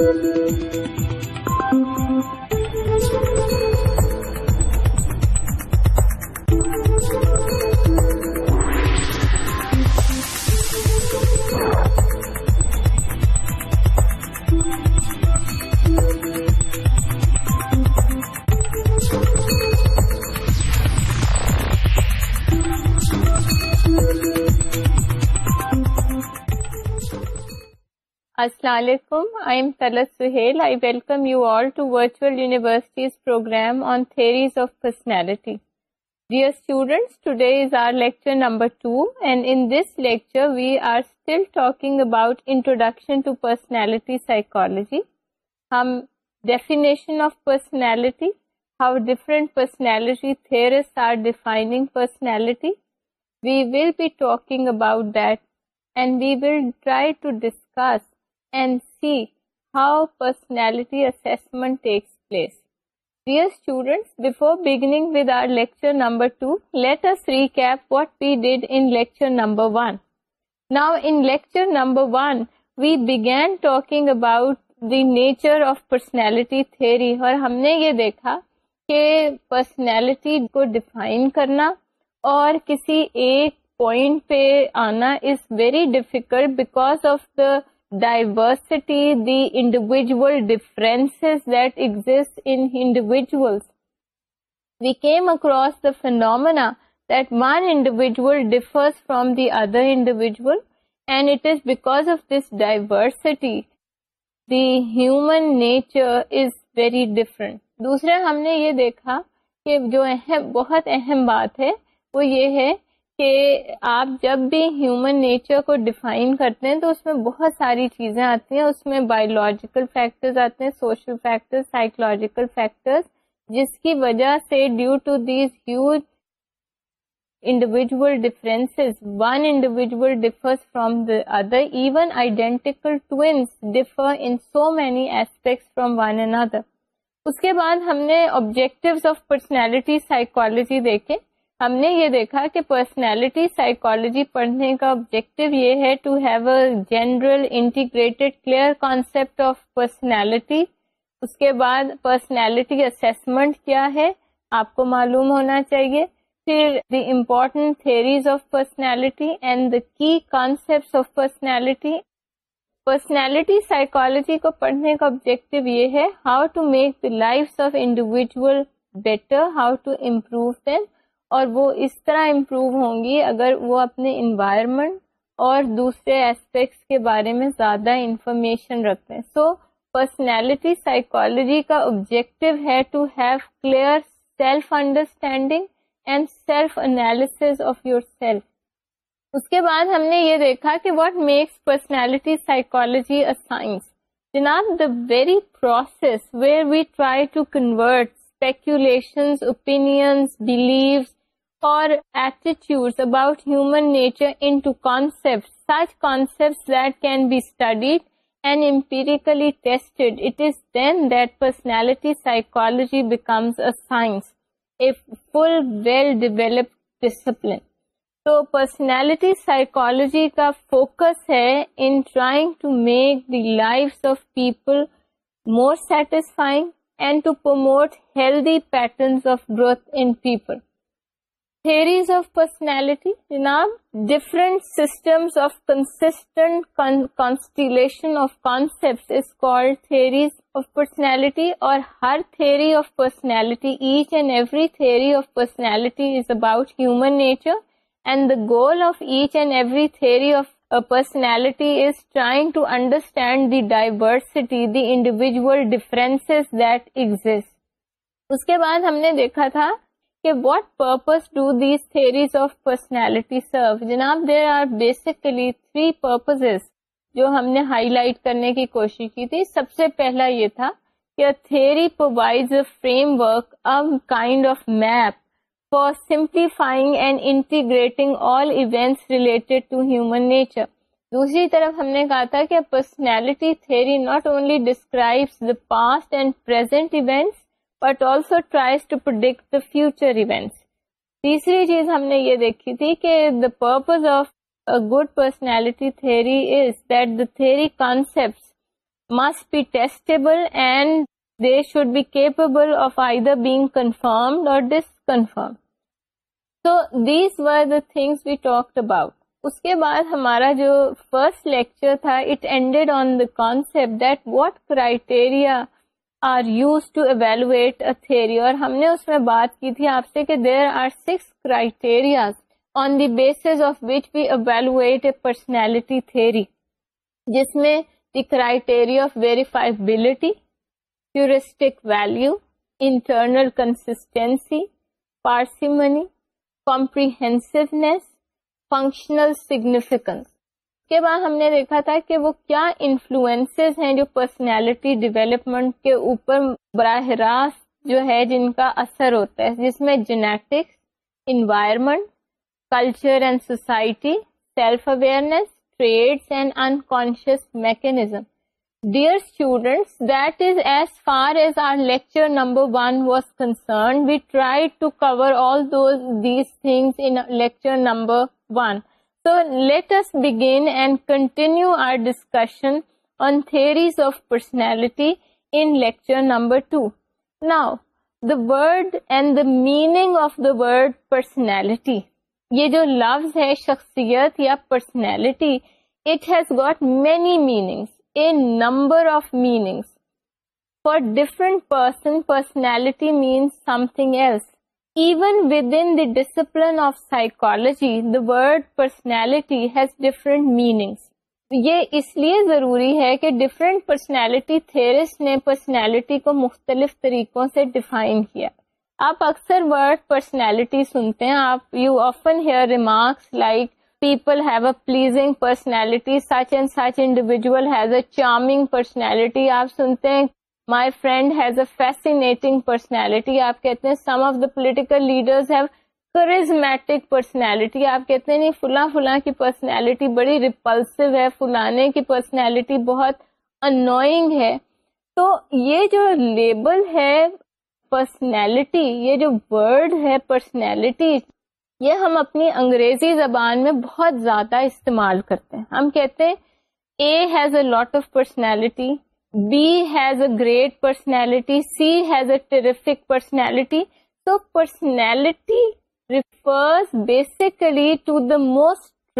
Thank you. السلام علیکم I am طلع Sohail I welcome you all to virtual universities programme on theories of personality dear student our lecture numbers lecture we are talking about introduction to personality سائیکالوجیشن of personality how different personality theories are defining personality we will be talking about that and we will try to discuss nature of personality theory اور ہم نے یہ دیکھا کہ personality کو define کرنا اور کسی ایک پوائنٹ پہ آنا is very difficult because of the diversity, the individual differences that exist in individuals. We came across the phenomena that one individual differs from the other individual and it is because of this diversity the human nature is very different. دوسرا ہم نے یہ دیکھا کہ جو اہم بہت اہم بات ہے وہ یہ ہے کہ آپ جب بھی ہیومن نیچر کو ڈیفائن کرتے ہیں تو اس میں بہت ساری چیزیں آتی ہیں اس میں بایولوجیکل فیکٹرز آتے ہیں سوشل فیکٹرز سائیکولوجیکل فیکٹرز جس کی وجہ سے due to these huge ہیجل differences one individual differs from the other even identical differ in so many aspects from one and other اس کے بعد ہم نے آبجیکٹیوز آف پرسنالٹی سائیکالوجی دیکھے ہم نے یہ دیکھا کہ پرسنالٹی سائیکالوجی پڑھنے کا آبجیکٹو یہ ہے to have a general integrated clear concept of personality اس کے بعد پرسنالٹی اسسمنٹ کیا ہے آپ کو معلوم ہونا چاہیے پھر the important theories of personality and the key concept of personality personality psychology کو پڑھنے کا آبجیکٹو یہ ہے how to make life of individual better how to improve then اور وہ اس طرح امپروو ہوں گی اگر وہ اپنے انوائرمنٹ اور دوسرے اسپیکٹس کے بارے میں زیادہ انفارمیشن رکھیں سو پرسنالٹی سائیکالوجی کا آبجیکٹیو ہے to have clear self understanding and self analysis of yourself اس کے بعد ہم نے یہ دیکھا کہ what makes personality psychology science جناب the very process where we try to convert speculations opinions beliefs discipline تو پرسنالٹی سائیکولوجی کا فوکس ہے تھیریز آف پرسنالٹی جناب different systems of of of constant constellation concept is theories personality اور ہر theory theory of of personality personality each and every is about human nature and the goal of each and every theory of personality is trying to understand the diversity the individual difference that exist اس کے بعد ہم نے دیکھا تھا کہ what purpose do these theories of personality serve جناب there are basically three جو ہم نے ہائی لائٹ کرنے کی کوشش کی تھی سب سے پہلا یہ تھا کہ theory provides a framework a kind of map for simplifying and integrating all events related to human nature دوسری طرف ہم نے کہا تھا کہ personality theory not only describes the past and present events but also tries to پروچر چیز ہم نے یہ دیکھی تھی کہ purpose of personality theory conceptual and they should be capable of آئی درگ کنفرم اور ڈسکنفرم سو دیز وا تھنگس وی ٹاکڈ اباؤٹ اس کے بعد ہمارا جو فرسٹ لیکچر تھا it ended on the concept that what criteria are use to evaluate a theory اور ہم نے اس میں بات کی تھی آپ سے کہ there are six criterias on the base of which we evaluate a personality theory جس میں the criteria of verifiability touristic value internal consistency parsimony comprehensiveness functional significance کے بعد ہم نے دیکھا تھا کہ وہ کیا انفلوئنس ہیں جو پرسنالٹی ڈیولپمنٹ کے اوپر براہ راست جو ہے جن کا اثر ہوتا ہے جس میں genetics environment culture and society self awareness traits and unconscious mechanism dear students that is as far as our lecture number one was concern we try to cover all in lecture number one so let's begin and continue our discussion on theories of personality in lecture number two now the word and the meaning of the word personality یہ جو لفظ ہے شخصیت یا personality it has got many meanings a number of meanings for different person personality means something else Even within the discipline of psychology, the word personality has different meanings. یہ اس لیے ضروری ہے کہ ڈفرینٹ پرسنالٹی تھیرسٹ نے personality کو مختلف طریقوں سے ڈیفائن کیا آپ اکثر ورڈ پرسنالٹی سنتے ہیں آپ you often hear remarks like people have a pleasing personality such and such individual has a charming personality آپ سنتے ہیں my friend has a fascinating personality آپ کہتے ہیں some of the political charismatic personality آپ کہتے ہیں نی فلاں فلاں کی پرسنالٹی بڑی ریپلسو ہے فلانے کی پرسنالٹی بہت annoying ہے تو یہ جو لیبل ہے پرسنالٹی یہ جو ورڈ ہے پرسنالٹی یہ ہم اپنی انگریزی زبان میں بہت زیادہ استعمال کرتے ہیں ہم کہتے ہیں A has a lot of personality B has a great personality C has پرسٹی personality refers basically to the most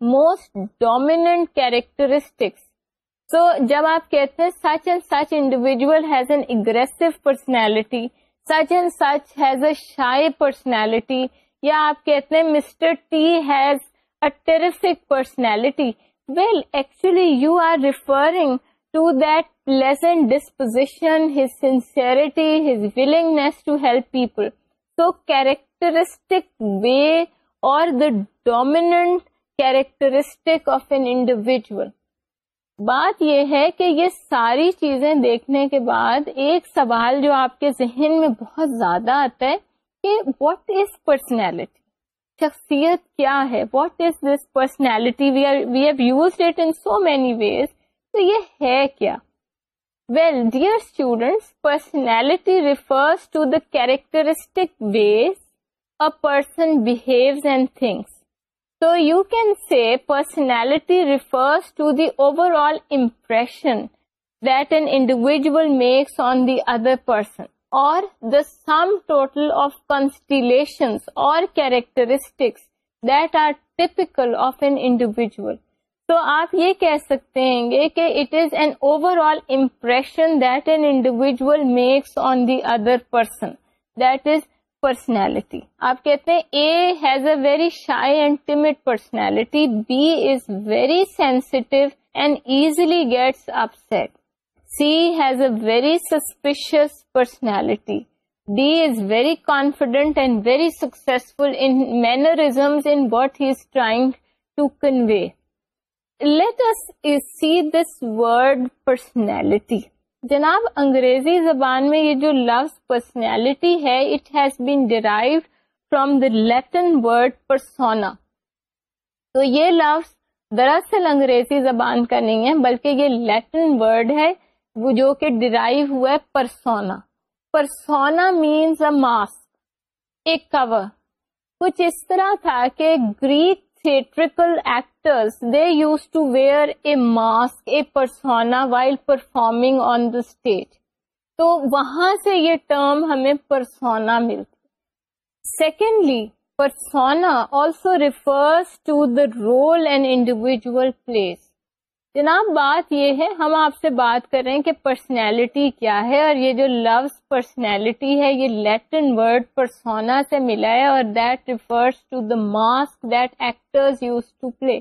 most dominant characteristics so جب آپ کہتے ہیں such and such individual has an aggressive personality such and such has a shy personality یا آپ کہتے ہیں mister T has a terrific personality well actually you are referring to that sincerity, his willingness to help people so characteristic way اور the dominant characteristic of an individual بات یہ ہے کہ یہ ساری چیزیں دیکھنے کے بعد ایک سوال جو آپ کے ذہن میں بہت زیادہ آتا ہے کہ واٹ از پرسنالٹی شخصیت کیا ہے what is this personality we are we have use it in so many ways تو یہ ہے کیا well dear students personality refers to the characteristic ways a person behaves and things تو you can see personality refers to the overall impression that an individual makes on the other person اور the sum total of constellations اور characteristics that are typical of an individual تو آپ یہ کہہ سکتے ہیں گے کہ it is an overall impression that an individual makes on the other person that is personality آپ کہتے ہیں A has a very shy and timid personality B is very sensitive and easily gets upset C has a very suspicious personality D is very confident and very successful in mannerisms in what he is trying to convey let see this word personality جناب انگریزی زبان میں یہ جو لفظ personality ہے it has been the Latin word persona تو یہ لفظ دراصل انگریزی زبان کا نہیں ہے بلکہ یہ لیٹن ورڈ ہے وہ جو کہ ڈرائیو ہوا ہے persona persona means a mask ایک کور کچھ اس طرح تھا کہ Greek use to wear a mask a persona while performing on the stage تو وہاں سے یہ ٹرم ہمیں پرسونا ملتی secondly persona also refers to the role and individual place جناب بات یہ ہے ہم آپ سے بات کر رہے ہیں کہ پرسنالٹی کیا ہے اور یہ جو لفظ پرسنالٹی ہے یہ لیٹن ورڈ پرسونا سے ملا ہے اور that that refers to to the mask use play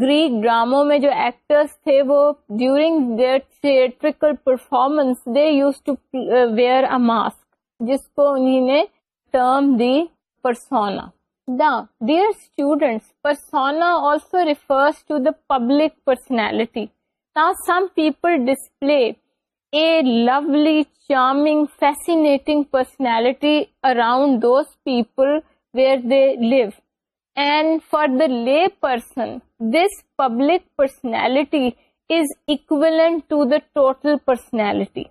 Greek ڈراموں میں جو ایکٹرس تھے وہ during their theatrical performance they use to wear a mask جس کو انہیں term the persona Now, dear students, persona also refers to the public personality. Now, some people display a lovely, charming, fascinating personality around those people where they live. And for the lay person, this public personality is equivalent to the total personality.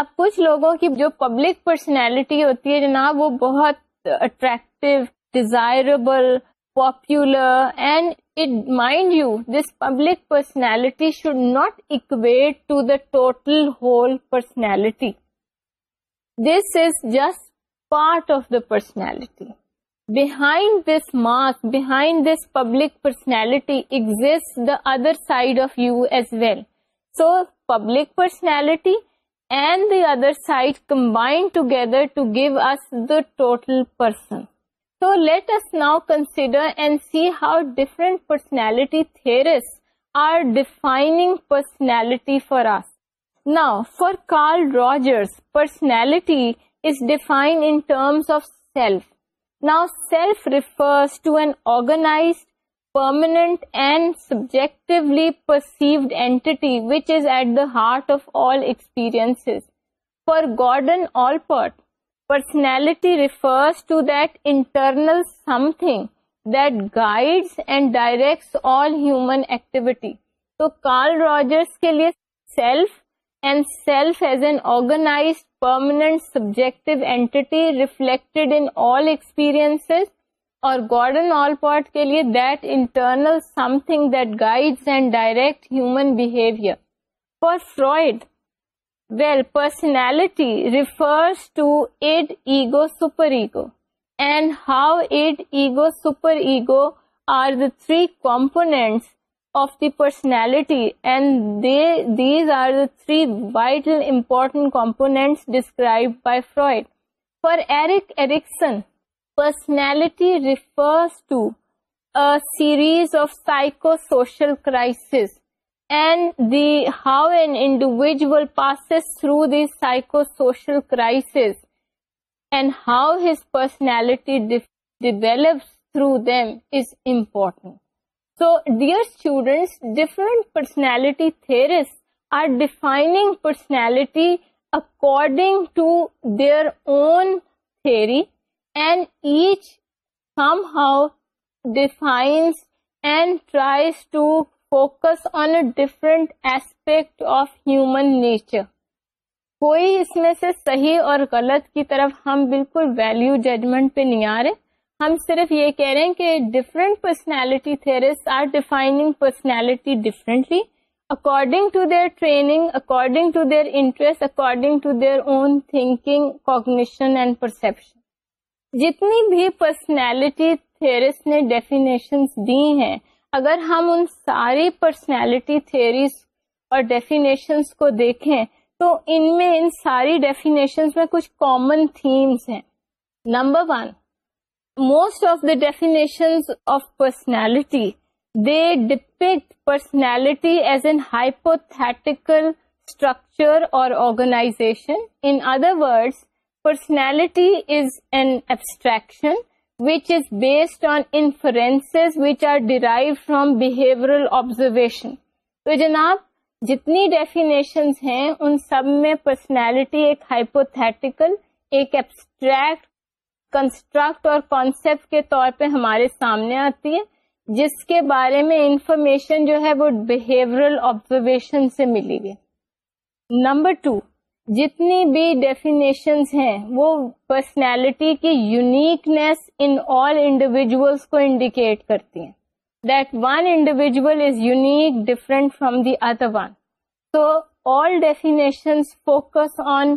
اب کچھ لوگوں کی جو public personality ہوتی ہے جناب وہ بہت attractive desirable, popular, and mind you, this public personality should not equate to the total whole personality. This is just part of the personality. Behind this mask, behind this public personality exists the other side of you as well. So, public personality and the other side combine together to give us the total person. So let us now consider and see how different personality theorists are defining personality for us. Now, for Carl Rogers, personality is defined in terms of self. Now, self refers to an organized, permanent and subjectively perceived entity which is at the heart of all experiences. For Gordon Allport, personality refers to that internal something that guides and directs all human activity تو Carl Rogers کے لیے self self and as an organize subjective entity reflected in all experience اور Gordon Allport کے لیے that that internal something guides and direct human behaviour for Freud Well, personality refers to id, ego, superego, and how id, ego, superego are the three components of the personality, and these are the three vital important components described by Freud. For Erik Erikson, personality refers to a series of psychosocial crises and how an individual passes through the psychosocial crisis and how his personality develops through them is important. So, dear students, different personality theorists are defining personality according to their own theory, and each somehow defines and tries to focus on a different aspect of human nature کوئی اس میں سے صحیح اور غلط کی طرف ہم بالکل ویلو ججمنٹ پہ نہیں آ رہے ہم صرف یہ کہہ رہے ہیں کہ different personality تھرس are defining personality differently according to their training according to their interest according to their own thinking cognition and perception جتنی بھی پرسنالٹی تھرس نے ڈیفینیشن دی ہیں اگر ہم ان ساری پرسنالٹی تھیریز اور ڈیفینیشنس کو دیکھیں تو ان میں ان ساری ڈیفینیشنس میں کچھ کامن تھیمس ہیں number one most of the definitions of personality they depict personality as an hypothetical structure اور organization in other words personality is an abstraction which is based on inference which are derived from behavioural observation تو جناب جتنی definitions ہیں ان سب میں personality ایک hypothetical ایک ایبسٹریکٹ کنسٹرکٹ اور کانسیپٹ کے طور پہ ہمارے سامنے آتی ہے جس کے بارے میں انفارمیشن جو ہے وہ بہیورل آبزرویشن سے ملی ہے نمبر ٹو جتنی بھی ڈیفینیشنز ہیں وہ پرسنالٹی کی یونیکنیس ان آل انڈیویجلس کو انڈیکیٹ کرتی ہیں that one individual is unique different from the other one so all definitions focus on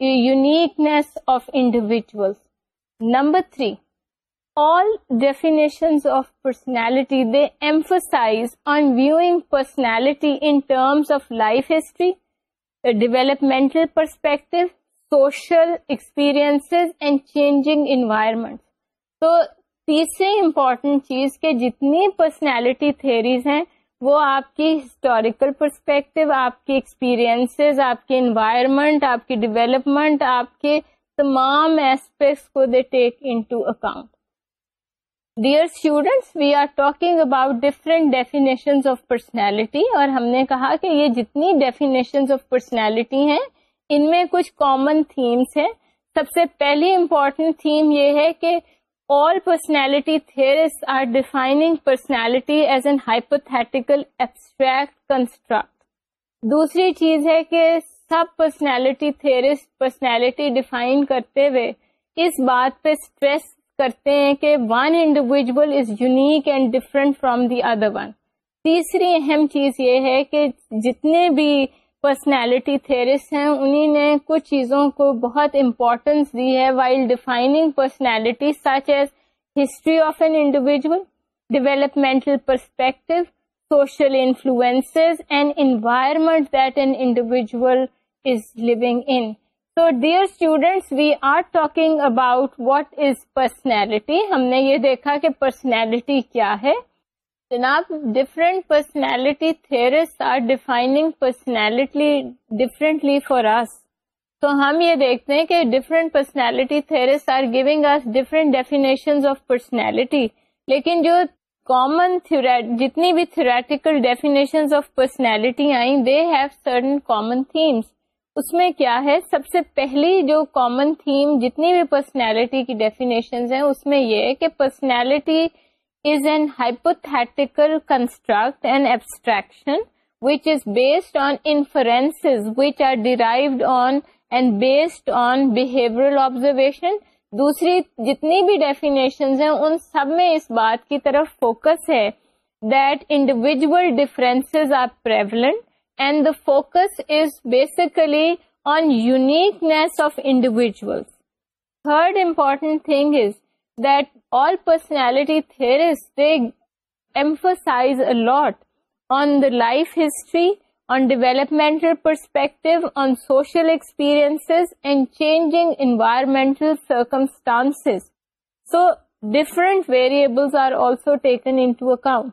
uniqueness of individuals number three all definitions of personality they emphasize on viewing personality in terms of life history developmental perspective social experience and changing environment تو تیسری important چیز کے جتنی personality theories ہیں وہ آپ کی historical perspective آپ کی ایکسپیرئنس آپ کی انوائرمنٹ آپ کی ڈیولپمنٹ آپ کے تمام ایسپیکٹس کو they take into account dear students we are talking about different definition of personality اور ہم نے کہا کہ یہ جتنی ڈیفینیشن آف پرسنالٹی ہیں ان میں کچھ کامن تھیمس ہیں سب سے پہلی امپورٹنٹ تھیم یہ ہے کہ all personality theories are defining personality as an hypothetical abstract construct دوسری چیز ہے کہ سب پرسنالٹی تھیئرس پرسنالٹی ڈیفائن کرتے ہوئے اس بات پہ اسٹریس کرتے ہیں کہ one individual is unique and different from the other one تیسری اہم چیز یہ ہے کہ جتنے بھی پرسنالٹی تھیریسٹ ہیں انہیں کچھ چیزوں کو بہت امپورٹینس دی ہے while defining personality such as history of an individual developmental perspective social influences and environment that an individual is living in تو dear students we are talking about what is personality ہم نے یہ دیکھا کہ personality کیا ہے جناب different personality theories are defining personality differently for us تو ہم یہ دیکھتے ہیں کہ different personality theories are giving us different definition of personality لیکن جو کامن جتنی بھی تھوریٹیکل ڈیفینیشن آف پرسنالٹی آئیں they have certain common themes اس میں کیا ہے سب سے پہلی جو کامن تھیم جتنی بھی پرسنالٹی کی ڈیفینیشنز ہیں اس میں یہ ہے کہ personality is an hypothetical construct and abstraction which is based on inference which are derived on and based on behavioural observation دوسری جتنی بھی ڈیفینیشنز ہیں ان سب میں اس بات کی طرف فوکس ہے that individual differences are prevalent and the focus is basically on uniqueness of individuals. Third important thing is that all personality theorists, they emphasize a lot on the life history, on developmental perspective, on social experiences and changing environmental circumstances. So different variables are also taken into account.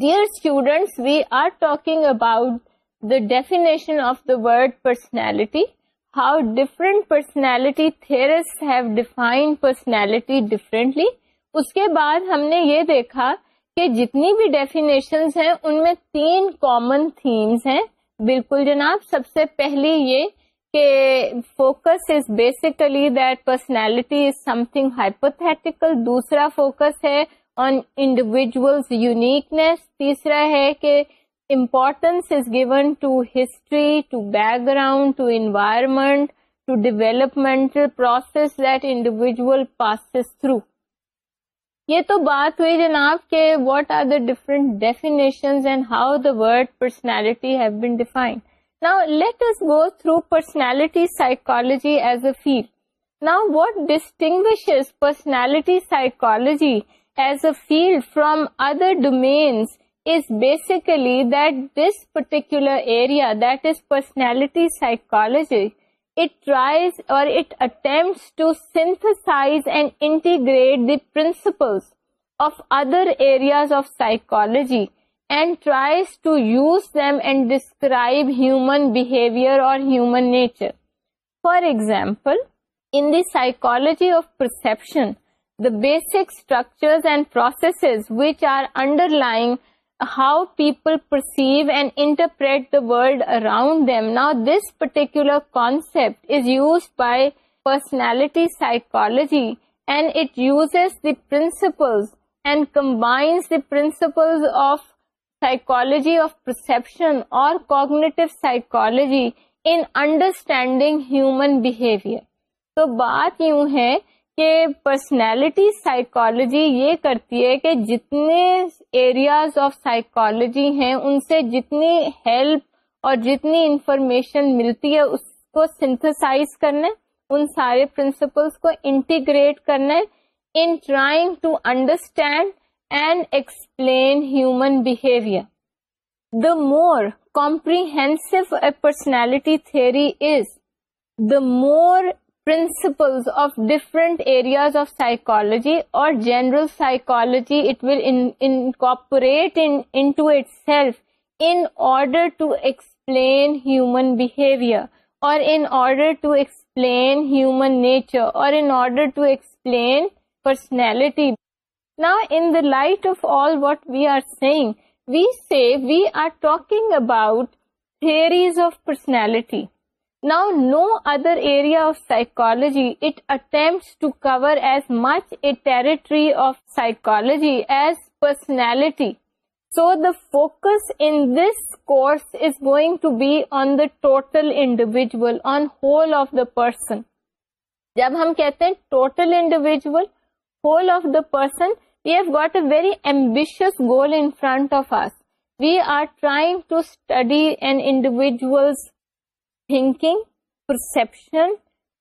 Dear students we are talking about of the word personality how different personality personality differently اس کے بعد ہم نے یہ دیکھا کہ جتنی بھی ڈیفنیشنس ہیں ان میں تین کامن تھیمس ہیں بالکل جناب سب سے پہلی یہ کہ focus is basically personality is something hypothetical دوسرا فوکس ہے آن انڈیویژل یونیکنیس تیسرا ہے کہ importance given to history to background to environment to development process that individual passes through یہ تو بات ہوئی جناب کہ what are the different definition and how the word personality have been defined now let us go through personality psychology as a field now what distinguishes personality psychology field from other domains basically this پرٹیکولائز and integrate the principles of other areas of psychology and tries to use them and describe human behaviour اور human nature for example in the psychology of perception basic structures and process which are underlying how people perceive and interpret the world around them نا this particular concept is use by personality psychology and it uses the principles and combines the principle of psychology of perception اور cognitive psychology understanding human behaviour تو بات یوں ہے کہ personality psychology یہ کرتی ہے کہ جتنے ایریاز آف سائیکالوجی ہیں ان سے جتنی ہیلپ اور جتنی انفارمیشن ملتی ہے اس کو سنتھسائز کرنا ان سارے پرنسپلس کو انٹیگریٹ کرنا in trying to understand and explain human behaviour the more comprehensive a personality theory is the more principles of different areas of psychology or general psychology it will incorporate into itself in order to explain human behavior, or in order to explain human nature, or in order to explain personality. Now, in the light of all what we are saying, we say we are talking about theories of personality. Now, no other area of psychology, it attempts to cover as much a territory of psychology as personality. So, the focus in this course is going to be on the total individual, on whole of the person. جب ہم کہتے ہیں total individual whole of the person we have got a very ambitious goal in front of us we are trying to study an individual's thinking perception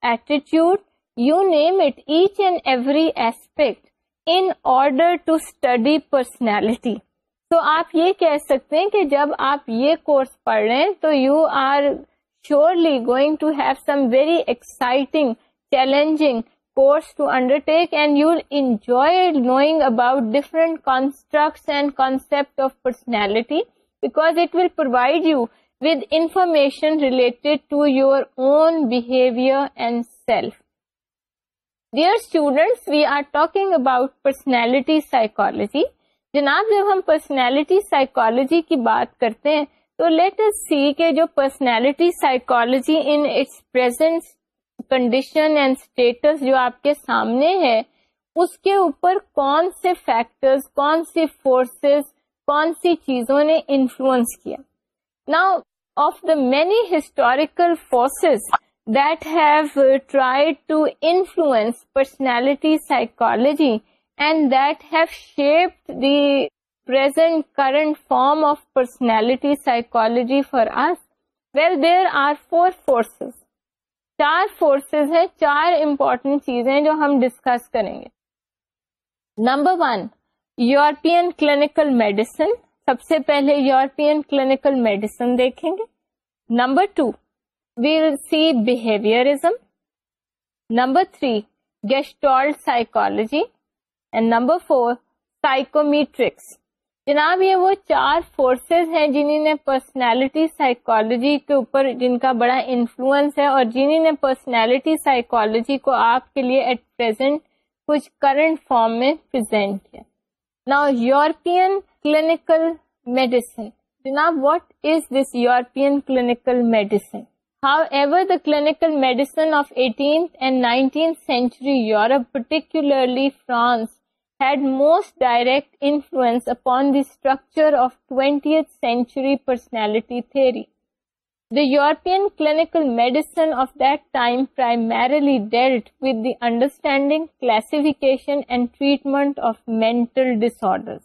attitude you name it each and every aspect in order to study personality تو آپ یہ کہہ سکتے ہیں کہ جب آپ یہ کورس پڑھ رہے ہیں تو you are surely going to have some very exciting challenging course to undertake and you enjoy knowing about different construct and concept of personality because it will provide you with information relate to your own behaviour and self dear we are talk about personality psychology جناب جب ہم personality psychology کی بات کرتے ہیں تو let us سی کہ جو personality psychology in its present condition and status جو آپ کے سامنے ہے اس کے اوپر کون سے فیکٹرز کون سی فورسز کون سی چیزوں نے انفلوئنس کیا نا many historical forces that have try to influence personality psychology and that have shape دینٹ form of personality psychology for us well there are four forces چار فورسز ہیں چار امپورٹینٹ چیزیں جو ہم ڈسکس کریں گے number one European clinical medicine سب سے پہلے یورپین کلینکل میڈیسن دیکھیں گے number two we'll see behaviourism number three gestalt psychology and number four psychometrics جناب یہ وہ چار فورسز ہیں جنہیں پرسنالٹی سائیکولوجی کے اوپر جن کا بڑا انفلوئنس ہے اور جنہیں پرسنالٹی سائیکولوجی کو آپ کے لیے ایٹ کچھ کرنٹ فارم میں پرزینٹ کیا Now, European clinical medicine. Now, what is this European clinical medicine? However, the clinical medicine of 18th and 19th century Europe, particularly France, had most direct influence upon the structure of 20th century personality theory. The European clinical medicine of that time primarily dealt with the understanding, classification and treatment of mental disorders.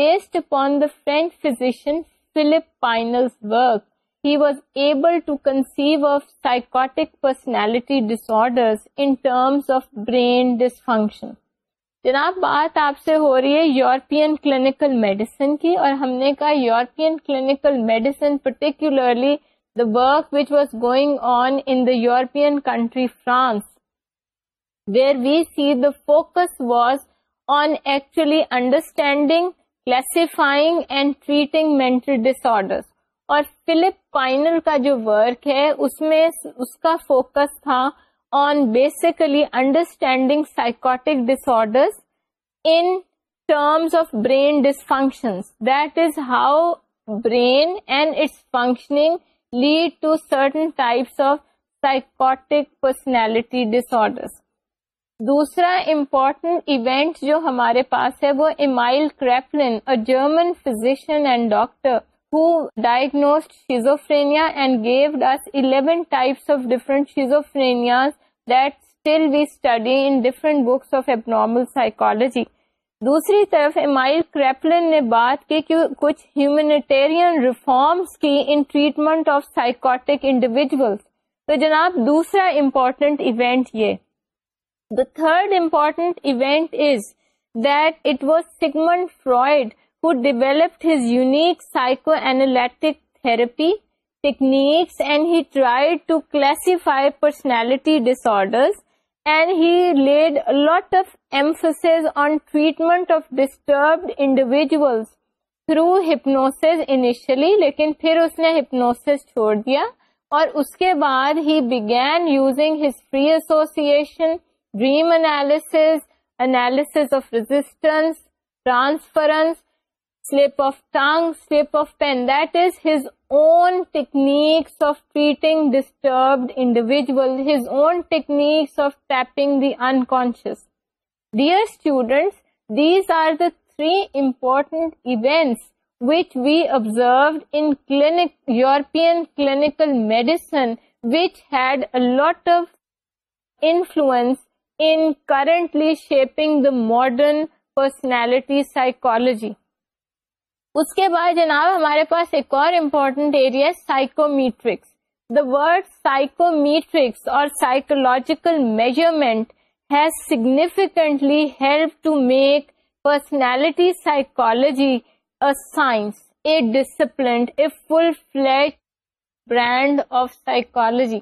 Based upon the French physician Philippe Pinel's work, he was able to conceive of psychotic personality disorders in terms of brain dysfunction. جناب بات آپ سے ہو رہی ہے European clinical medicine کی اور ہم نے کہا European clinical medicine particularly the work which was going on in the European country France where we see the focus was on actually understanding classifying and treating mental disorder اور Philippe Pinel کا جو work ہے اس میں اس کا focus تھا on is understanding of brain its functioning lead to certain types of psychotic personality disorders. دوسرا امپورٹنٹ ایونٹ جو ہمارے پاس ہے وہ ایمائل کریپلن اور German physician and doctor who diagnosed schizophrenia and gave us 11 types of different schizophrenias that still we study in different books of abnormal psychology. دوسری طرف Emil Kraepelin نے بات کی کہ کچھ ہیومینیٹیرین ریفارمز کی in treatment of psychotic individual تو جناب دوسرا امپورٹنٹ ایونٹ یہ the third important event is that it was Sigmund Freud develop his unique psycho analytic therapy technique to classify personality disorder individuals through hypnosis initially لیکن پھر اس نے hypnosis چھوڑ دیا اور اس کے بعد ہی began using his free association dream analysis analysis of resistance transference unconscious dear students these are the three important events which we observed in European clinical medicine which had a lot of influence N currently shaping the modern personality psychology اس کے بعد جناب ہمارے پاس ایک اور important area psychometrics the word psychometrics اور psychological measurement has significantly help to make personality psychology science a discipline a full fledged branch of psychology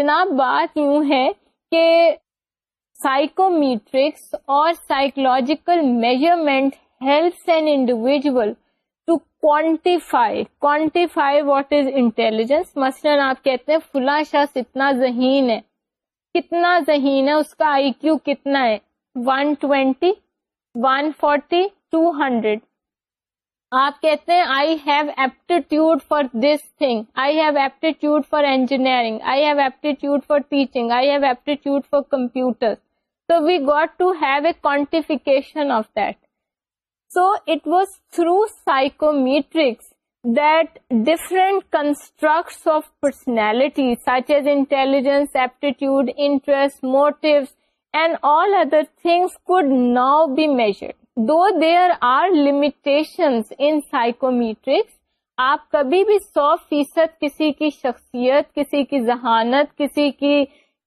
جناب بات یوں ہے کہ سائیکومیٹرکس اور psychological measurement helps an individual quantify quantify what is intelligence مثلاً آپ کہتے ہیں فلاں شخص اتنا ذہین ہے کتنا ذہین ہے اس کا آئی کیو کتنا ہے 120 140 200 آپ کہتے ہیں I have aptitude for this thing I have aptitude for engineering I have aptitude for teaching I have aptitude for computer so we got to have a quantification of that so it was through psychometrics that different different of of personality such intelligence, intelligence aptitude interest and and all other things could now be Though though there are limitations in آپ کبھی بھی سو فیصد کسی کی شخصیت کسی کی ذہانت کسی کی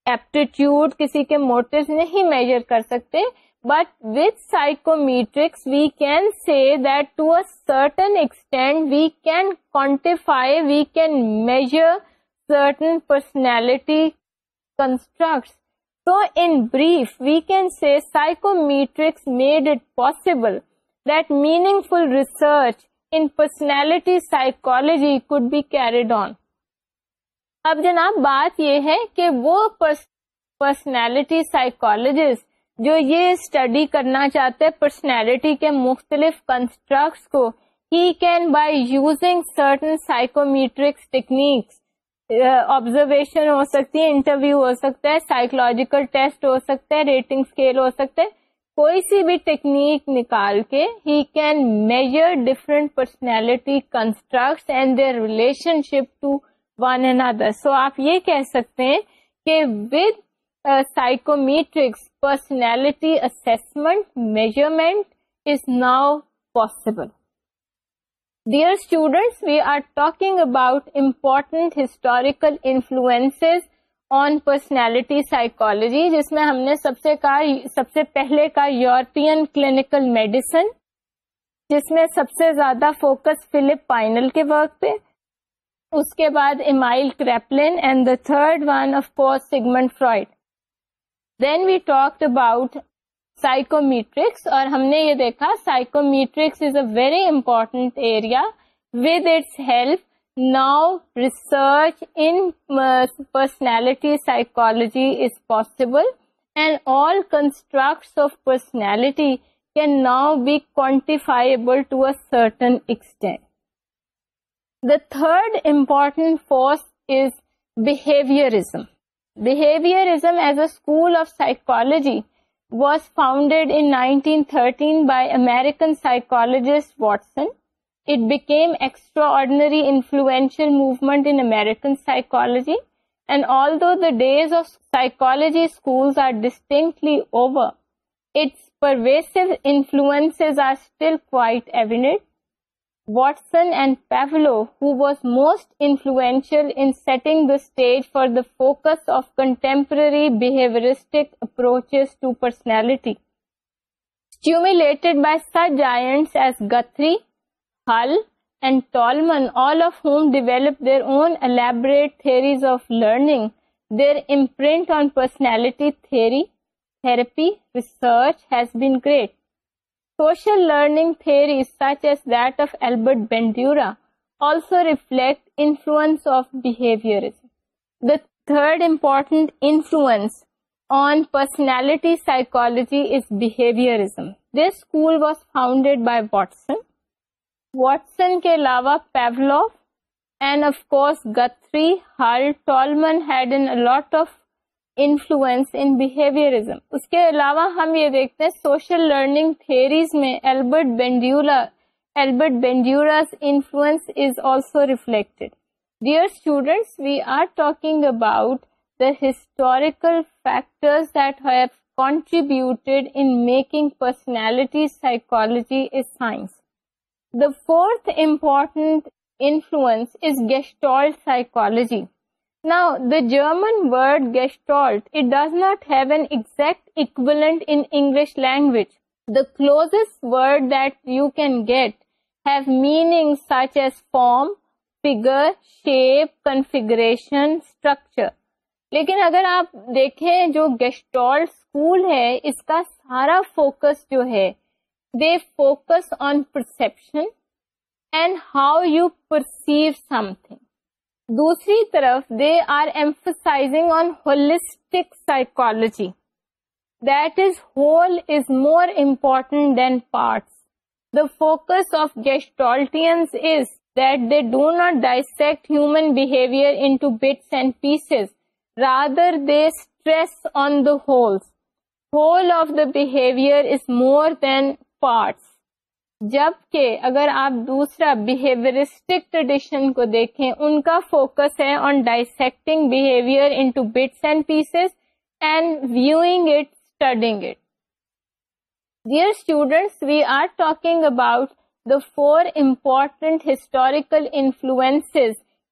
ایپوڈ کسی کے موٹوز نہیں میجر کر سکتے but with psychometrics we can see that to a certain extent we can quantify we can measure certain personality construct so in brief we can see psychometrics made it possible that meaningful research in personality psychology could be carried on اب جناب بات یہ ہے کہ وہ personality psychologist جو یہ study کرنا چاہتے پرسنالٹی کے مختلف کنسٹرکٹس کو ہی can by using certain psychometrics techniques observation ہو سکتی ہے انٹرویو ہو سکتا ہے سائیکولوجیکل ٹیسٹ ہو سکتا ہے ریٹنگ اسکیل ہو سکتا ہے کوئی سی بھی ٹیکنیک نکال کے ہی can measure different personality construct and their relationship to one and other so آپ یہ کہہ سکتے ہیں کہ uh, جس میں ہم نے کا سب سے پہلے کا یورپین کلینکل میڈیسن جس میں سب سے زیادہ فوکس فلپ پائنل کے ورک پہ اس کے بعد Emil Kraepelin and the third one of course segment Freud then we talk about psychometrics اور ہم نے یہ دیکھا psychometrics is a very important area with its help now research in personality psychology is possible and all constructs of personality can now be quantifiable to a certain extent The third important force is behaviorism. Behaviorism as a school of psychology was founded in 1913 by American psychologist Watson. It became extraordinarily influential movement in American psychology. And although the days of psychology schools are distinctly over, its pervasive influences are still quite evident. Watson and Pavlov, who was most influential in setting the stage for the focus of contemporary behavioristic approaches to personality. Stimulated by such giants as Guthrie, Hull, and Tolman, all of whom developed their own elaborate theories of learning, their imprint on personality theory, therapy, research has been great. Social learning theories such as that of Albert Bandura also reflect influence of behaviorism. The third important influence on personality psychology is behaviorism. This school was founded by Watson ke alawa Pavlov, and of course Guthrie, Hull, Tolman had a lot of influence in behaviourism اس کے علاوہ ہم یہ دیکھتے ہیں social learning theories میں Albert Bandura Albert Bandura's influence is also reflected dear students we are talking about the historical factors that have contributed in making personality psychology a science. The fourth important influence is gestalt psychology. Now, the German word gestalt, it does not have an exact equivalent in English language. The closest word that you can get have meanings such as form, figure, shape, configuration, structure. لیکن اگر آپ دیکھیں جو Gestalt school ہے اس کا سارا focus جو ہے they focus on perception and how you perceive something دوسری طرف they are emphasising on holistic psychology that is whole is more important than parts the focus of گیسٹالٹینس is that they do not dissect human behaviour into bits and pieces rather they stress on the wholes whole of the behaviour is more than parts جبکہ اگر آپ دوسرا behaviouristic tradition کو دیکھیں ان کا focus ہے on dissecting behaviour into bits and pieces and viewing it studying it dear students we are talking about the four important historical influence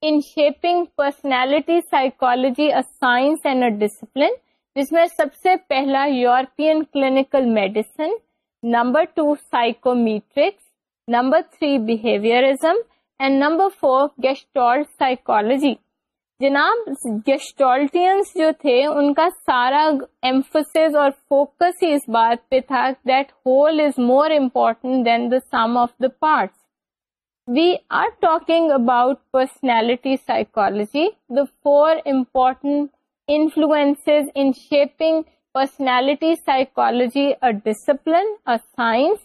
in shaping personality psychology science and a discipline جس میں سب سے پہلا European clinical medicine number two three number three number four gestalt psychology. جناب Gestaltians جو تھے ان کا سارا ایمفس اور فوکس ہی اس بات پہ تھا that whole is more important than the sum of the parts we are talking about personality psychology the four important influence in shaping personality psychology اور ڈسپلن اور سائنس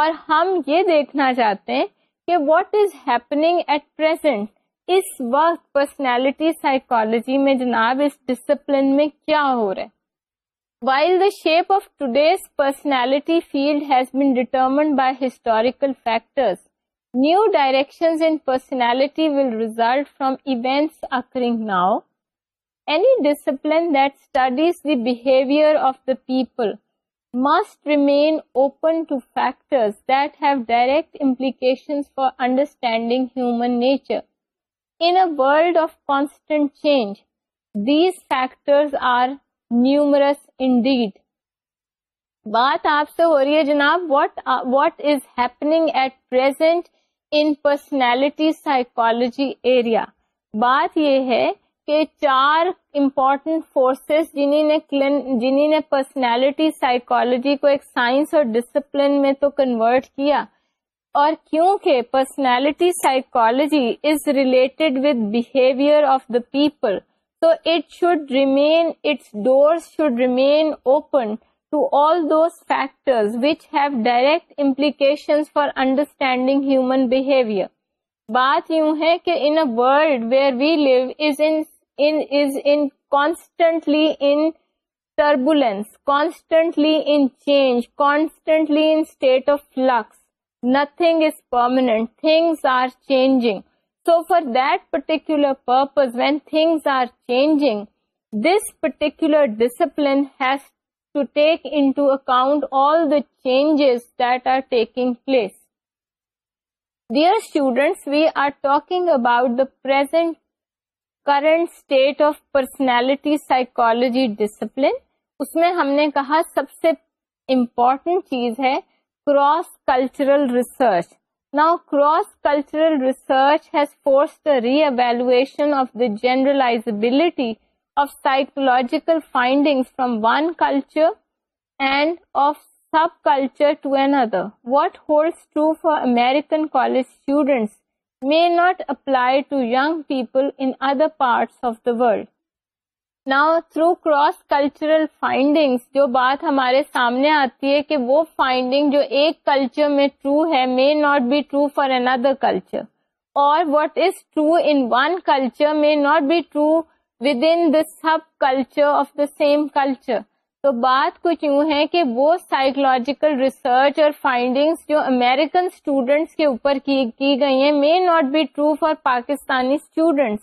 اور ہم یہ دیکھنا چاہتے ہیں کہ what is happening at present اس وقت پرسنالٹی سائیکالوجی میں جناب اس ڈسپلن میں کیا ہو رہا ہے while the shape of today's personality field has been determined by historical factors new direction in personality will result from events occurring now any discipline that studies the behavior of the people must remain open to factors that have direct implications for understanding human nature. In a world of constant change, these factors are numerous indeed. بات آپ سے ہو رہی ہے جناب what what is happening at present in personality psychology area بات یہ ہے کہ چار امپورٹنٹ فورسز جنہیں نے جنہیں نے پرسنالٹی سائیکالوجی کو ایک سائنس اور ڈسپلن میں تو کنورٹ کیا اور کیونکہ personality psychology is related with behaviour of the people تو it should remain its door should remain open to all those factors which have direct implications for understanding human behaviour بات یوں ہے کہ in a world where we live is in جسٹنٹلیز particular purpose when things are change this particular discipline has to take اناؤنٹ all the changes that are taking place dear students we are talk about the present current state of personality psychology discipline اس میں ہم نے کہا سب سے important چیز ہے cross cultural research نا cross cultural research has force the reevaluation of the generalisability of psychological finding from one culture and of subculture to another what holds true for American college students may not apply to young people parts of the world نا through cross cultural finding جو بات ہمارے سامنے آتی ہے کہ وہ finding جو ایک کلچر میں ٹرو ہے may not be true for another culture اور what is true in one culture may not be true within the subculture of the same culture تو بات کچھ یوں ہے کہ وہ سائیکولوجیکل ریسرچ اور فائنڈنگز جو امیرکن اسٹوڈینٹس کے اوپر کی کی گئی ہیں may not be true for Pakistani students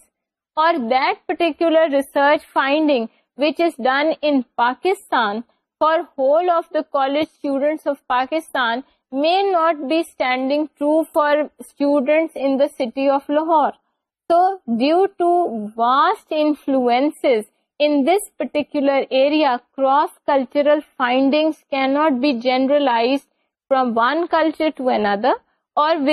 اور that particular research finding which is done in Pakistan for whole of the college students of Pakistan may not be standing true for students in the city of Lahore تو due to vast influence not be generalise from one culture اور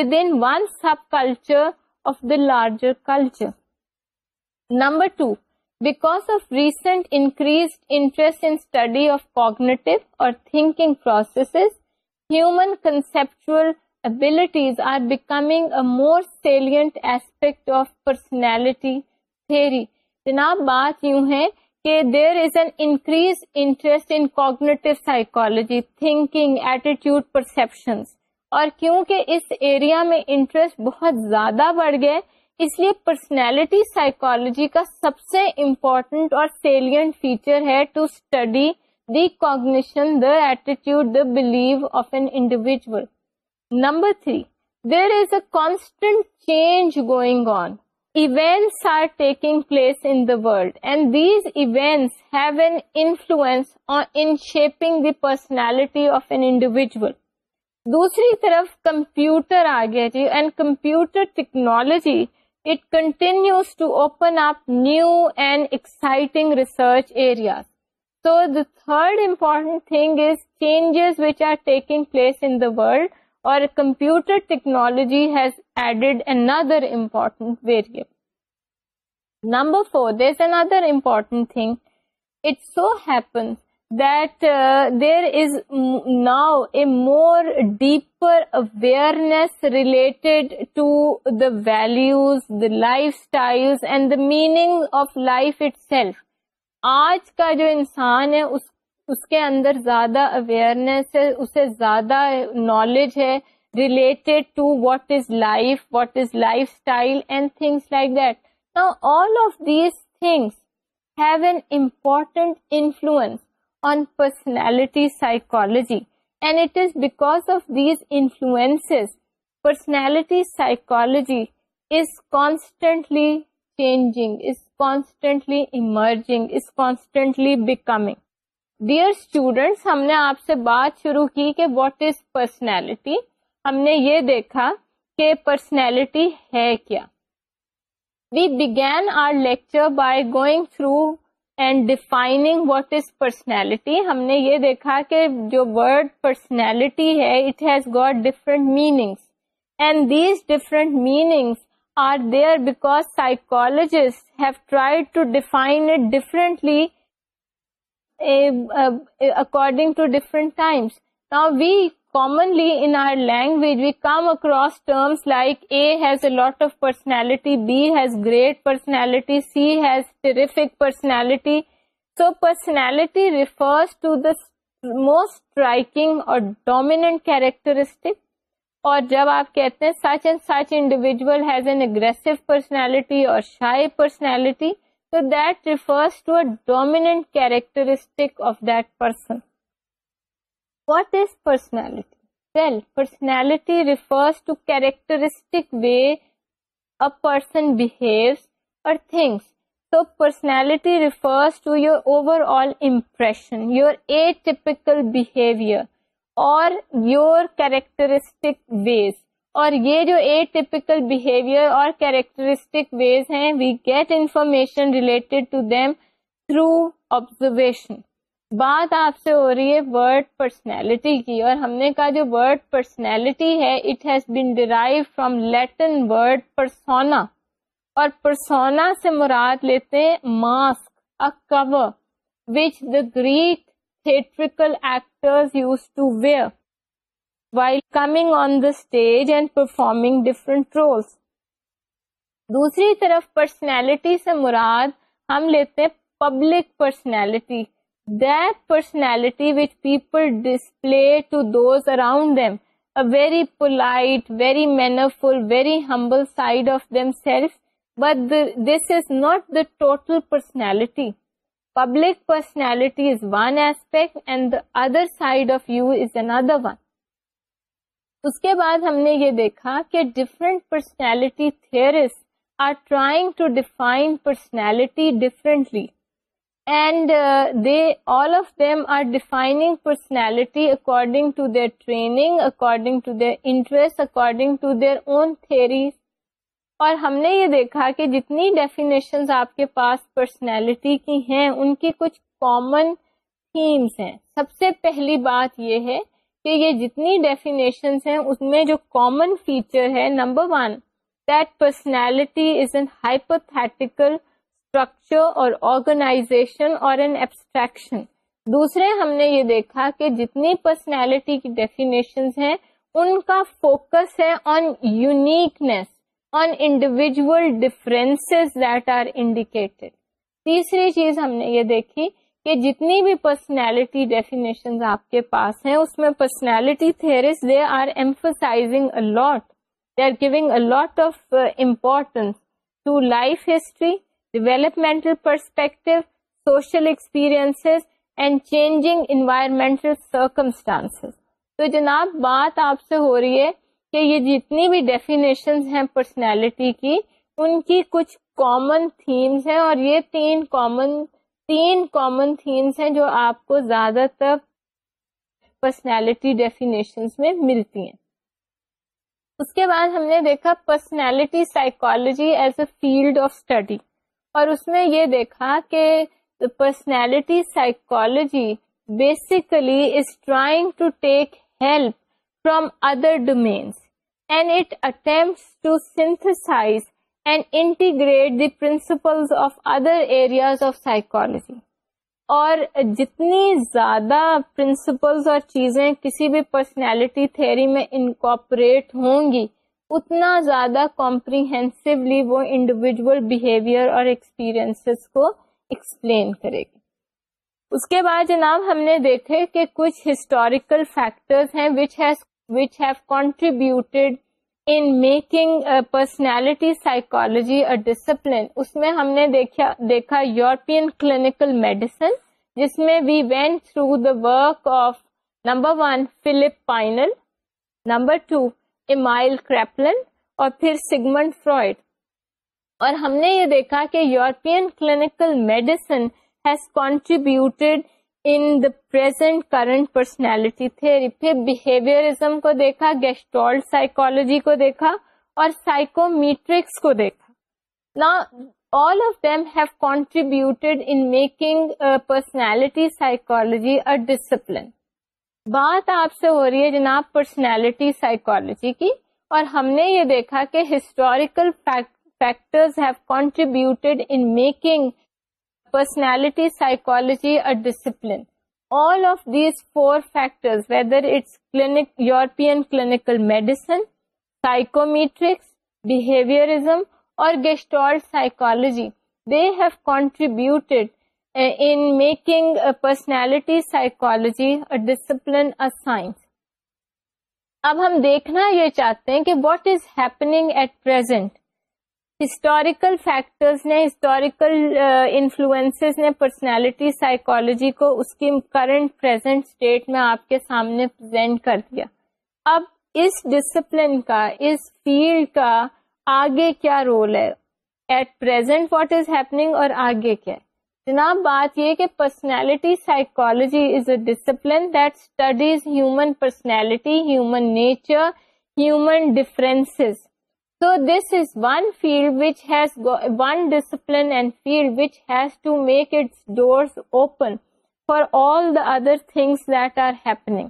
thinking process human conceptual abilities are بیکمٹ aspect of personality three جناب بات یوں ہے کہ there is an increase interest in cognitive psychology thinking attitude perception اور کیونکہ اس area میں انٹرسٹ بہت زیادہ بڑھ گئے اس لیے پرسنالٹی سائیکولوجی کا سب سے امپورٹنٹ اور سیلینٹ فیچر ہے to study the cognition the attitude blue of an individual number three there is a constant change going on events events are taking place in in the the world and these have an an influence on shaping personality of individual دوسری طرف computer آ گیا جی and computer up new and exciting research area so the third is changes which are taking place world کمپیوٹرٹین deeper awareness related to the values the life style and the meaning of life it itself. آج کا جو انسان ہے اس اس کے اندر زیادہ awareness ہے اسے زیادہ نالج ہے related to what is life what is life style and things like that نا all of these things have an important influence on personality psychology and it is because of these influence personality psychology is constantly changing is constantly emerging is constantly becoming dear students ہم نے آپ سے بات شروع کی کہ what is personality ہم نے یہ دیکھا کہ پرسنالٹی ہے کیا we begin our lecture by going through and what is personality ہم نے یہ دیکھا کہ جو ورڈ پرسنالٹی ہے it has got different meanings and these different meanings are there because psychologist have to define it differently according to different times. Now we commonly in our language we come across terms like A has a lot of personality, B has great personality, C has terrific personality. So personality refers to the most striking or dominant characteristic. اور جب آپ کہتے ہیں such and such individual has an aggressive personality اور shy personality So that refers to a dominant characteristic of that person. What is personality? Well, personality refers to characteristic way a person behaves or thinks. So personality refers to your overall impression, your atypical behavior or your characteristic ways. اور یہ جو at typical behaviour اور characteristic ways ہیں we get information related to them through observation بات آپ سے ہو رہی ہے ورڈ پرسنالٹی کی اور ہم نے کہا جو ورڈ پرسنالٹی ہے it has been drive from Latin word persona اور پرسونا سے مراد لیتے ہیں mask اکور which the Greek theatrical actors use to wear while coming on the stage and performing different roles. دوسری طرف پرسنالٹی سے مراد ہم لیتے ہیں public personality that personality which people display to those around them a very very mannerful very humble side of them self but this is not the total personality public personality is one aspect and the other side of you is inner one اس کے بعد ہم نے یہ دیکھا کہ different personality theories are trying to define personality differently and they all of them are defining personality according to their training according to their interest according to their own theories اور ہم نے یہ دیکھا کہ جتنی ڈیفینیشنز آپ کے پاس پرسنالٹی کی ہیں ان کی کچھ کامن تھیمس ہیں سب سے پہلی بات یہ ہے کہ یہ جتنی ڈیفینیشن ہیں اس میں جو کامن فیچر ہے number one that personality is an hypothetical structure اور آرگنائزیشن اور این ایبسٹریکشن دوسرے ہم نے یہ دیکھا کہ جتنی پرسنالٹی کی ڈیفینیشنز ہیں ان کا فوکس ہے on uniqueness on individual difference that are indicated تیسری چیز ہم نے یہ دیکھی کہ جتنی بھی پرسنالٹی ڈیفینیشن آپ کے پاس ہیں اس میں personality personalities they are are emphasising a lot a lot they giving of importance to life history developmental perspective social experience and changing environmental circumstance تو جناب بات آپ سے ہو رہی ہے کہ یہ جتنی بھی ڈیفینیشنز ہیں پرسنالٹی کی ان کی کچھ کامن تھیمز ہیں اور یہ تین کامن تین کامن تھیمس ہیں جو آپ کو زیادہ تر پرسنالٹی ڈیفینیشن میں ملتی ہیں اس کے بعد ہم نے دیکھا personality psychology as a field of study اور اس میں یہ دیکھا کہ personality psychology basically is trying to take help from other domains and it attempt to synthesise principle of other areas of psychology. اور جتنی زیادہ پرنسپلس اور چیزیں کسی بھی پرسنالٹی تھیری میں انکوپریٹ ہوں گی اتنا زیادہ کمپریہینسولی وہ انڈیویجول بہیویئر اور ایکسپیرئنسز کو ایکسپلین کرے گی اس کے بعد جناب ہم نے دیکھے کہ کچھ ہسٹوریکل فیکٹرز ہیں which has which have contributed in making personality psychology اور ڈسپلن اس میں ہم نے دیکھا یورپین کلینکل میڈیسن جس میں we went through the work of number one Philippe Pinel number two Emil Kraepelin اور پھر سگمنٹ فرائڈ اور ہم نے یہ دیکھا کہ European clinical medicine has contributed in the present current personality پھر بہیویئرزم کو دیکھا گیسٹرول سائیکولوجی کو دیکھا اور سائیکومیٹرکس کو دیکھا نا دیکھاو contributed in making personality psychology اور ڈسپلن بات آپ سے ہو رہی ہے جناب پرسنالٹی سائیکولوجی کی اور ہم نے یہ دیکھا کہ historical contributed in making personality psychology اور clinical medicine, psychometrics, behaviorism, or gestalt psychology, they have contributed uh, in making a personality psychology a discipline, a science. اب ہم دیکھنا یہ چاہتے ہیں کہ what is happening at present historical factors نے historical influence uh, نے پرسنالٹی سائیکالوجی کو اس کی کرنٹ پرزینٹ اسٹیٹ میں آپ کے سامنے پرزینٹ کر دیا اب اس ڈسپلن کا اس فیلڈ کا آگے کیا رول ہے at present what is happening اور آگے کیا جناب بات یہ کہ personality psychology is a discipline that studies human personality human nature human differences So this is one field which has got one discipline and field which has to make its doors open for all the other things that are happening.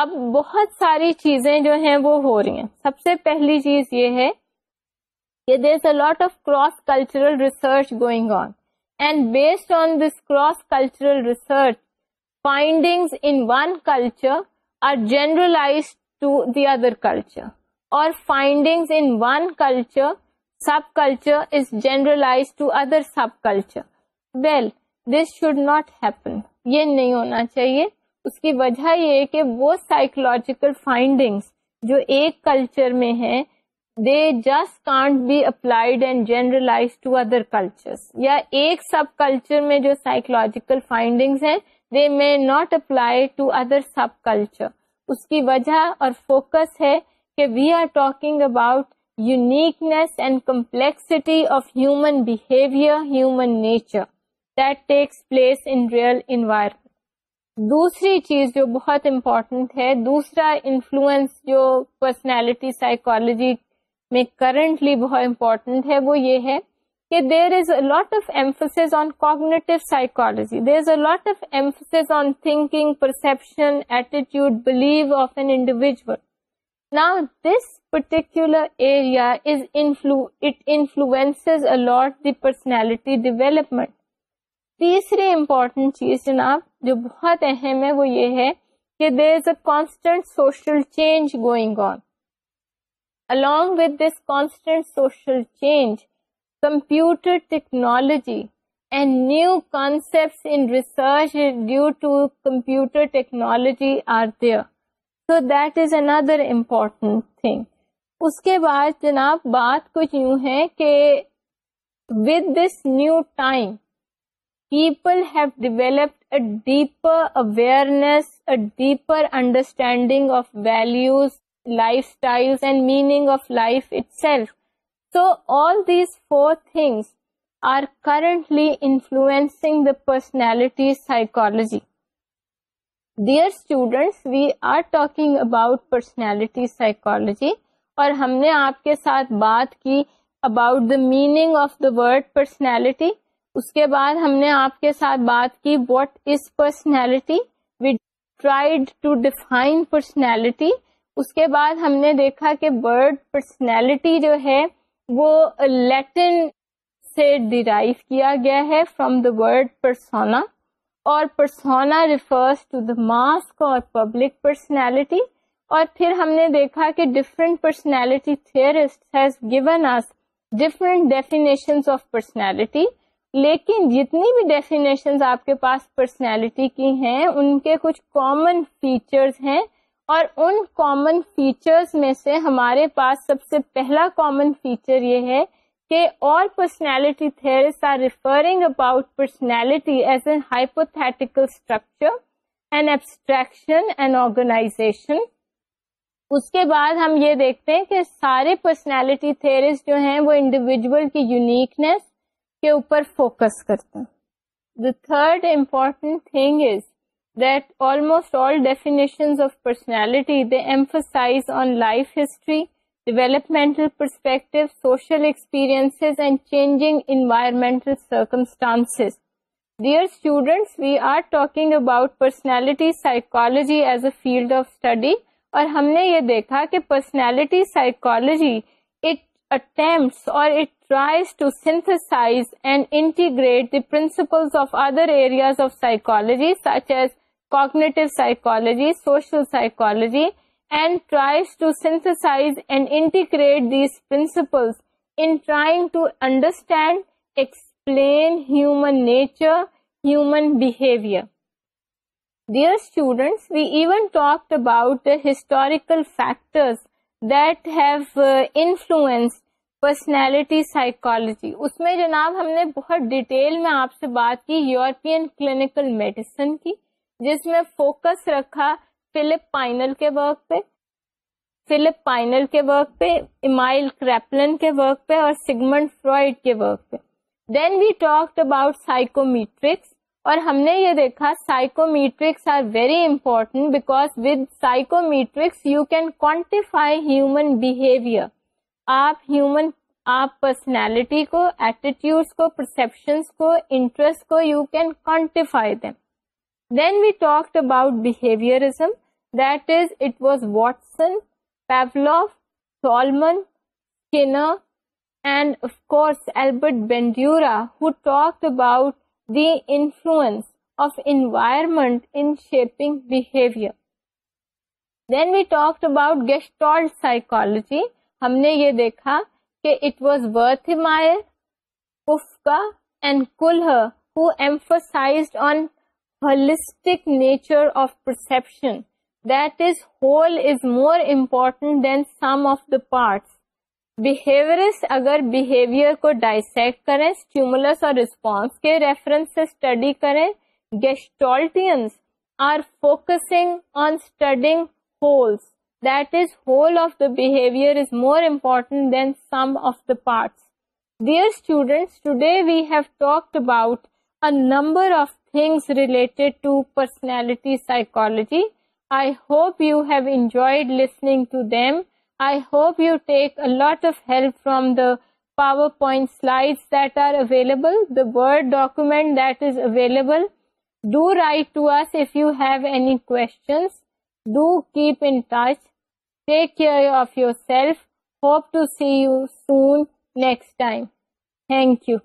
اب بہت ساری چیزیں جو ہیں وہ ہو رہی ہیں سب سے پہلی چیز یہ ہے کہ there is a lot of cross cultural research going on and based on this cross cultural research finding in one culture are generalise to the other culture findings in one culture subculture is generalise to other subculture well this should not happen یہ نہیں ہونا چاہیے اس کی وجہ یہ کہ وہ psychological findings جو ایک کلچر میں ہیں they just can't be applied and generalise to other culture یا ایک سب کلچر میں جو سائیکولوجیکل فائنڈنگ ہیں they may not apply to other subculture اس کی وجہ اور فوکس ہے کہ we are talking about uniqueness and complexity of human behaviour human nature that takes place in real environment دوسری چیز جو بہت امپورٹنٹ ہے دوسرا انفلوئنس جو پرسنالٹی سائیکالوجی میں کرنٹلی بہت امپورٹنٹ ہے وہ یہ ہے کہ there is a lot of emphasis on cognitive psychology there is a lot of emphasis on thinking perception attitude blue of an individual نا this particular area is it influence about the personality development تیسری important چیز جناب جو بہت اہم ہے وہ یہ ہے کہ there is a constant social change going on along with this constant social change computer technology and new concept in research due to computer technology are there so that is another important thing اس کے بعد جناب بات کچھ یوں ہے کہ with this new time people have developed a deeper awareness a deeper understanding of values life style and meaning of life itself so all these four things are currently influencing the personality psychology dear students we are talking about personality psychology اور ہم نے آپ کے ساتھ بات کی about the meaning of the word personality اس کے بعد ہم نے آپ کے ساتھ بات کی what is personality we tried to define personality اس کے بعد ہم نے دیکھا کہ ورڈ پرسنالٹی جو ہے وہ لیٹن سے ڈیرائیو کیا گیا ہے فرام دا ورڈ پرسونا اور persona refers to the mask اور پبلک پرسنالٹی اور پھر ہم نے دیکھا کہ different personality has given us different definition of personality لیکن جتنی بھی ڈیفینیشن آپ کے پاس پرسنالٹی کی ہیں ان کے کچھ کامن فیچرز ہیں اور ان کامن فیچرز میں سے ہمارے پاس سب سے پہلا کامن فیچر یہ ہے اور personality referring about personality as an hypothetical structure and abstraction organization اس کے بعد ہم یہ دیکھتے ہیں کہ سارے پرسنالٹی تھریز جو ہیں وہ انڈیویجل کی یونیکنیس کے اوپر فوکس کرتے ہیں the third important thing is that almost all definition of personality they emphasize on life history developmental perspective social experience and changing environmental circumstance dear students we are talking about personality psychology as a field of study اور ہم نے یہ دیکھا کہ personality psychology it attempts اور it tries to synthesise and integrate the principle of other areas of psychology such as cognitive psychology social psychology Dear students, we even talked talk about historical factors that have influenced personality psychology اس میں جناب ہم نے بہت detail میں آپ سے بات کی یورپین کلینکل میڈیسن کی جس میں فوکس رکھا فلپ پائنل کے ورک پہ فلپ پائنل کے ورک پہ امائل کریپلن کے ورک پہ اور سیگمنڈ فرائڈ کے ورک پہ then we talked about psychometrics اور ہم نے یہ دیکھا psychometrics are very important because with psychometrics you can quantify human behaviour آپ ہیومن آپ پرسنالٹی کو ایٹیٹیوڈس کو پرسپشنس کو انٹرسٹ کو یو کین کوانٹیفائی دین جی ہم نے یہ دیکھا کہ اٹ واز برتھ مائیڈوسائز on nature of perception that is whole is more important than sum of the parts اگر کو ڈائیسیکٹ کریں اسٹیومولرس اور ریسپونس کے ریفرنس سے اسٹڈی کریں Gestaltians are focusing on studying wholes that is whole of the behaviour is more important than sum of the parts dear students today we have talked about number of things related to personality psychology. I hope you have enjoyed listening to them. I hope you take a lot of help from the PowerPoint slides that are available, the Word document that is available. Do write to us if you have any questions. Do keep in touch. Take care of yourself. Hope to see you soon next time. Thank you.